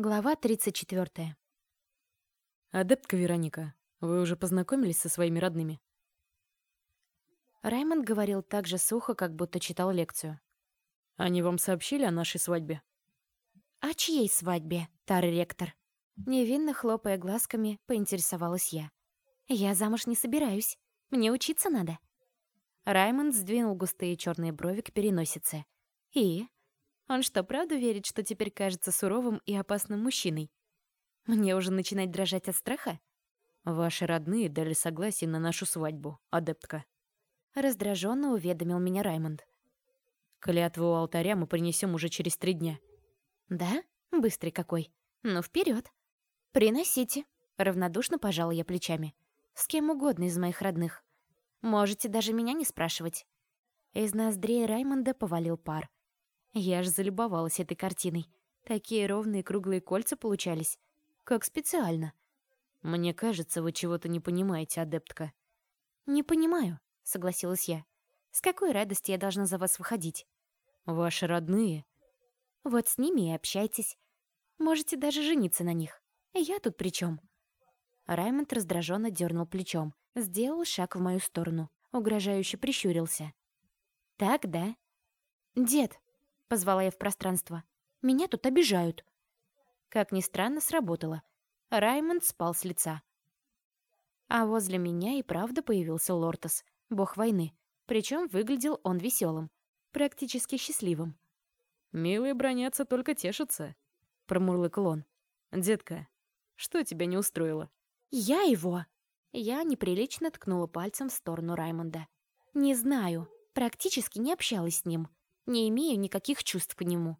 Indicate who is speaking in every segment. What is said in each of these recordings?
Speaker 1: Глава 34.
Speaker 2: «Адептка Вероника, вы уже познакомились со своими родными?»
Speaker 1: Раймонд говорил так же сухо, как будто читал лекцию.
Speaker 2: «Они вам сообщили о нашей свадьбе?»
Speaker 1: «О чьей свадьбе, старый ректор?» Невинно хлопая глазками, поинтересовалась я. «Я замуж не собираюсь. Мне учиться надо». Раймонд сдвинул густые черные брови к переносице. «И? Он что, правда верит, что теперь кажется суровым и опасным мужчиной? Мне уже начинать дрожать от страха?
Speaker 2: Ваши родные дали согласие на нашу свадьбу, адептка.
Speaker 1: Раздраженно уведомил меня Раймонд.
Speaker 2: Клятву у алтаря мы принесем уже через три дня.
Speaker 1: Да? Быстрый какой. Ну, вперед. Приносите. Равнодушно пожала я плечами. С кем угодно из моих родных. Можете даже меня не спрашивать. Из ноздрей Раймонда повалил пар. Я аж залюбовалась этой картиной. Такие ровные круглые кольца получались. Как специально.
Speaker 2: Мне кажется, вы чего-то не понимаете, адептка.
Speaker 1: Не понимаю, согласилась я. С какой радости я должна за вас выходить?
Speaker 2: Ваши родные.
Speaker 1: Вот с ними и общайтесь. Можете даже жениться на них. Я тут при чем? Раймонд раздраженно дернул плечом, сделал шаг в мою сторону, угрожающе прищурился. Так, да? Дед, — позвала я в пространство. «Меня тут обижают». Как ни странно, сработало. Раймонд спал с лица. А возле меня и правда появился Лортос, бог войны. Причем выглядел он веселым, практически счастливым.
Speaker 2: «Милые бронятся, только тешатся», — промурлыкал он. «Детка, что тебя не устроило?»
Speaker 1: «Я его!» Я неприлично ткнула пальцем в сторону Раймонда. «Не знаю, практически не общалась с ним не имею никаких чувств к нему.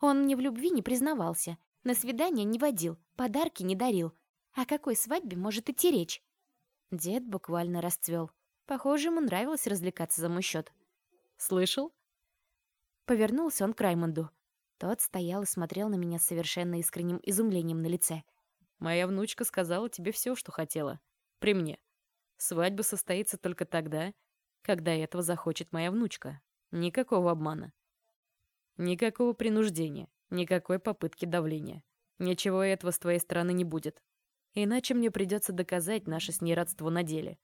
Speaker 1: Он мне в любви не признавался, на свидание не водил, подарки не дарил. О какой свадьбе может идти речь? Дед буквально расцвел. Похоже, ему нравилось развлекаться за мой счет.
Speaker 2: «Слышал?»
Speaker 1: Повернулся он к Раймонду. Тот стоял и смотрел на меня с совершенно искренним изумлением на лице.
Speaker 2: «Моя внучка сказала тебе все, что хотела. При мне. Свадьба состоится только тогда, когда этого захочет моя внучка. Никакого обмана. Никакого принуждения, никакой попытки давления. Ничего этого с твоей стороны не будет. Иначе мне придется доказать наше с ней родство на деле.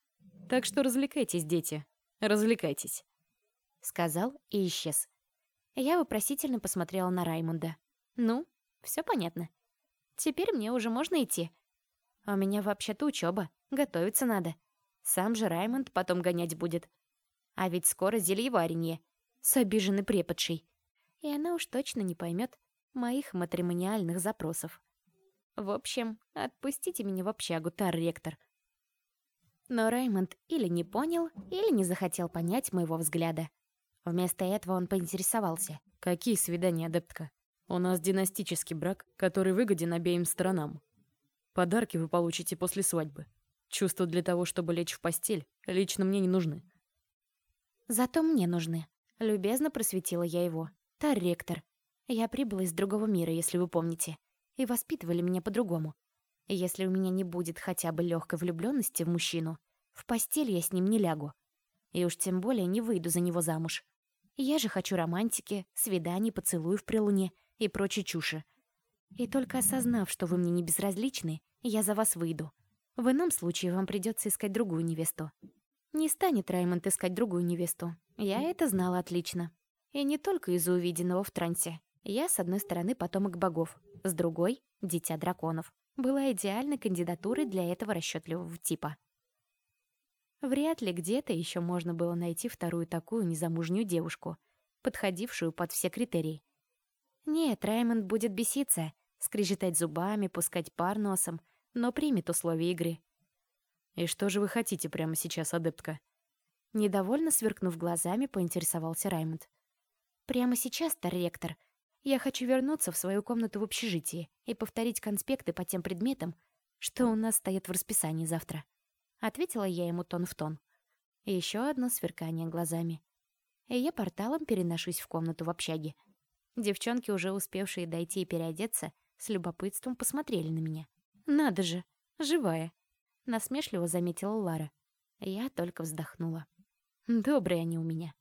Speaker 2: Так что развлекайтесь, дети. Развлекайтесь.
Speaker 1: Сказал и исчез. Я вопросительно посмотрела на Раймонда. Ну, все понятно. Теперь мне уже можно идти. У меня вообще-то учеба, готовиться надо. Сам же Раймонд потом гонять будет. А ведь скоро зельеваренье с обиженной преподшей. И она уж точно не поймет моих матримониальных запросов. В общем, отпустите меня в общагу, тар-ректор. Но Раймонд или не понял, или не захотел понять моего взгляда. Вместо этого он поинтересовался.
Speaker 2: «Какие свидания, адептка? У нас династический брак, который выгоден обеим сторонам. Подарки вы получите после свадьбы. Чувства для того, чтобы лечь в постель, лично мне не нужны».
Speaker 1: «Зато мне нужны», Любезно просветила я его. «Тар ректор. Я прибыла из другого мира, если вы помните. И воспитывали меня по-другому. Если у меня не будет хотя бы легкой влюбленности в мужчину, в постель я с ним не лягу. И уж тем более не выйду за него замуж. Я же хочу романтики, свиданий, поцелуев при луне и прочей чуши. И только осознав, что вы мне не безразличны, я за вас выйду. В ином случае вам придется искать другую невесту. Не станет Раймонд искать другую невесту. Я это знала отлично. И не только из-за увиденного в трансе. Я, с одной стороны, потомок богов, с другой — дитя драконов. Была идеальной кандидатурой для этого расчетливого типа. Вряд ли где-то еще можно было найти вторую такую незамужнюю девушку, подходившую под все критерии. Нет, Раймонд будет беситься, скрежетать зубами, пускать пар носом, но примет условия игры.
Speaker 2: «И что же вы хотите прямо сейчас, адептка?»
Speaker 1: Недовольно сверкнув глазами, поинтересовался Раймонд. «Прямо сейчас, ректор, я хочу вернуться в свою комнату в общежитии и повторить конспекты по тем предметам, что у нас стоят в расписании завтра». Ответила я ему тон в тон. Еще одно сверкание глазами. И я порталом переношусь в комнату в общаге. Девчонки, уже успевшие дойти и переодеться, с любопытством посмотрели на меня. «Надо же, живая!» — насмешливо заметила Лара. Я только вздохнула. Добрые они у меня.